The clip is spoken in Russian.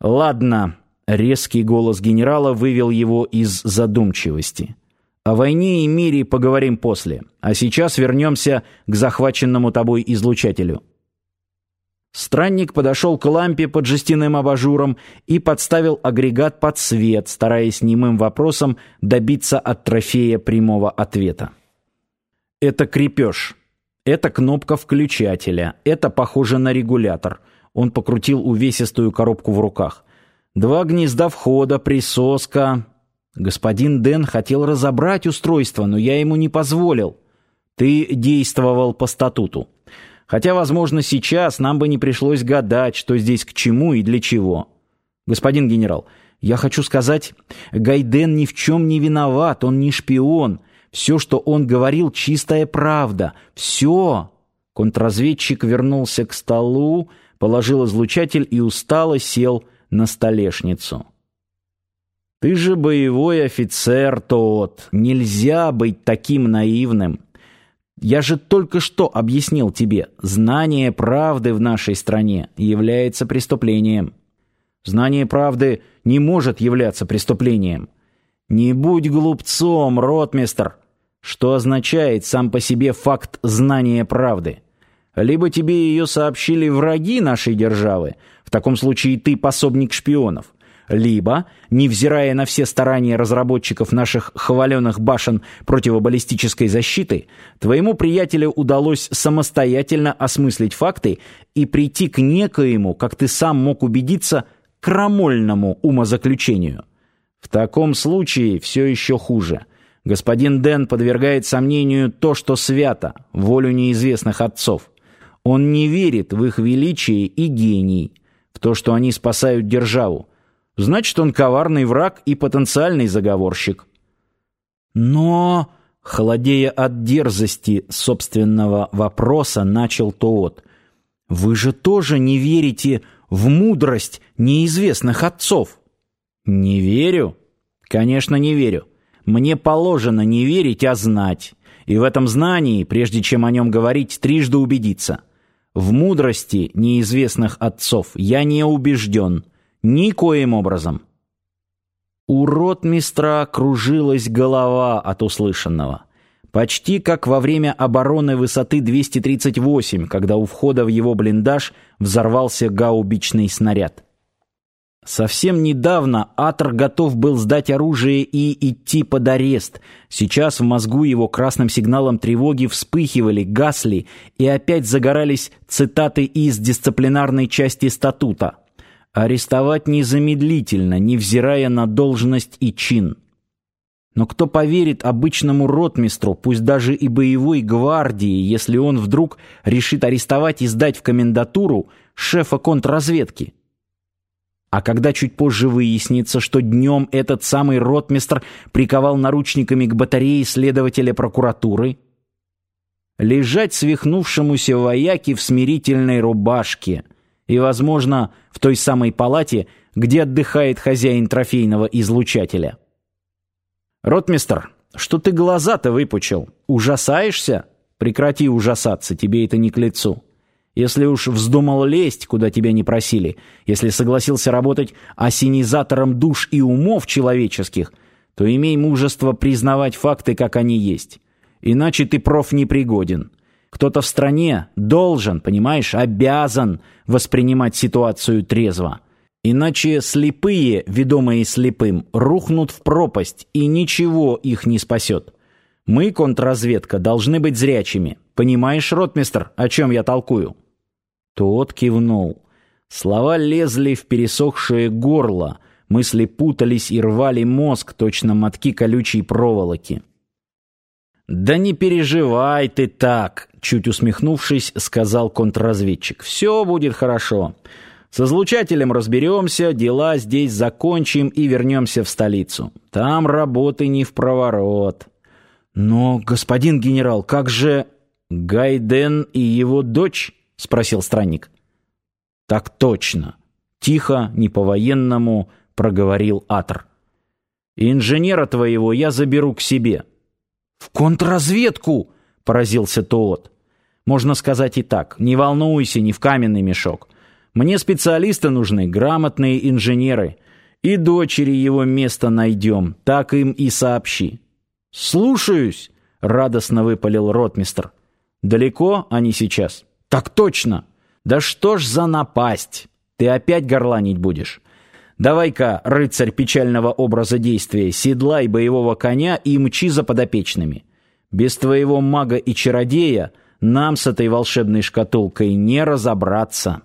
Ладно, резкий голос генерала вывел его из задумчивости. О войне и мире поговорим после, а сейчас вернемся к захваченному тобой излучателю. Странник подошел к лампе под жестяным абажуром и подставил агрегат под свет, стараясь немым вопросом добиться от трофея прямого ответа. Это крепеж. Это кнопка включателя. Это похоже на регулятор. Он покрутил увесистую коробку в руках. Два гнезда входа, присоска. Господин Дэн хотел разобрать устройство, но я ему не позволил. Ты действовал по статуту. Хотя, возможно, сейчас нам бы не пришлось гадать, что здесь к чему и для чего. Господин генерал, я хочу сказать, Гайден ни в чем не виноват, он не шпион. Все, что он говорил, чистая правда. Все. Контрразведчик вернулся к столу, положил излучатель и устало сел на столешницу. «Ты же боевой офицер, тот. Нельзя быть таким наивным. Я же только что объяснил тебе, знание правды в нашей стране является преступлением. Знание правды не может являться преступлением. Не будь глупцом, ротмистр. Что означает сам по себе факт знания правды? Либо тебе ее сообщили враги нашей державы, в таком случае ты пособник шпионов, либо, невзирая на все старания разработчиков наших хваленых башен противобаллистической защиты, твоему приятелю удалось самостоятельно осмыслить факты и прийти к некоему, как ты сам мог убедиться, крамольному умозаключению. В таком случае все еще хуже. Господин Дэн подвергает сомнению то, что свято, волю неизвестных отцов. Он не верит в их величие и гений, в то, что они спасают державу, Значит, он коварный враг и потенциальный заговорщик. Но, холодея от дерзости собственного вопроса, начал Тоот. Вы же тоже не верите в мудрость неизвестных отцов? Не верю? Конечно, не верю. Мне положено не верить, а знать. И в этом знании, прежде чем о нем говорить, трижды убедиться. В мудрости неизвестных отцов я не убежден. Никоим образом. У ротмистра кружилась голова от услышанного. Почти как во время обороны высоты 238, когда у входа в его блиндаж взорвался гаубичный снаряд. Совсем недавно Атор готов был сдать оружие и идти под арест. Сейчас в мозгу его красным сигналом тревоги вспыхивали, гасли и опять загорались цитаты из дисциплинарной части статута. Арестовать незамедлительно, невзирая на должность и чин. Но кто поверит обычному ротмистру, пусть даже и боевой гвардии, если он вдруг решит арестовать и сдать в комендатуру шефа контрразведки? А когда чуть позже выяснится, что днем этот самый ротмистр приковал наручниками к батарее следователя прокуратуры, лежать свихнувшемуся вояке в смирительной рубашке – и, возможно, в той самой палате, где отдыхает хозяин трофейного излучателя. «Ротмистер, что ты глаза-то выпучил? Ужасаешься? Прекрати ужасаться, тебе это не к лицу. Если уж вздумал лезть, куда тебя не просили, если согласился работать осенизатором душ и умов человеческих, то имей мужество признавать факты, как они есть. Иначе ты проф непригоден». Кто-то в стране должен, понимаешь, обязан воспринимать ситуацию трезво. Иначе слепые, ведомые слепым, рухнут в пропасть, и ничего их не спасет. Мы, контрразведка, должны быть зрячими. Понимаешь, ротмистр, о чем я толкую?» Тот кивнул. Слова лезли в пересохшее горло, мысли путались и рвали мозг, точно мотки колючей проволоки. «Да не переживай ты так!» чуть усмехнувшись, сказал контрразведчик. «Все будет хорошо. С излучателем разберемся, дела здесь закончим и вернемся в столицу. Там работы не в проворот». «Но, господин генерал, как же...» «Гайден и его дочь?» — спросил странник. «Так точно». Тихо, не по-военному, проговорил Атр. «Инженера твоего я заберу к себе». «В контрразведку!» — поразился Тоот. Можно сказать и так. Не волнуйся, не в каменный мешок. Мне специалисты нужны, грамотные инженеры. И дочери его место найдем, так им и сообщи». «Слушаюсь!» — радостно выпалил ротмистр. «Далеко они сейчас?» «Так точно!» «Да что ж за напасть! Ты опять горланить будешь?» «Давай-ка, рыцарь печального образа действия, седлай боевого коня и мчи за подопечными. Без твоего мага и чародея нам с этой волшебной шкатулкой не разобраться».